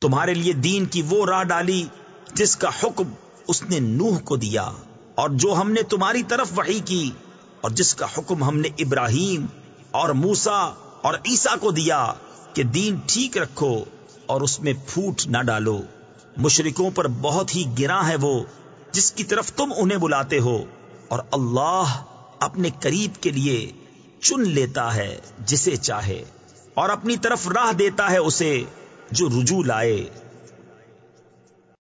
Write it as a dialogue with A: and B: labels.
A: تمہارے لیے دین کی وہ راہ ڈالی جس کا حکم اس نے نوح کو دیا اور جو ہم نے تمہاری طرف وحی کی اور جس کا حکم ہم نے ابراہیم اور موسا اور عیسا کو دیا کہ دین ٹھیک رکھو اور اس میں پھوٹ نہ ڈالو۔ مشرکوں پر بہت ہی گراں ہے وہ جس کی طرف تم انہیں بلاتے ہو اور اللہ اپنے قریب کے لیے چن لیتا ہے جسے چاہے اور اپنی طرف راہ دیتا ہے اسے۔ جو رجوع لائے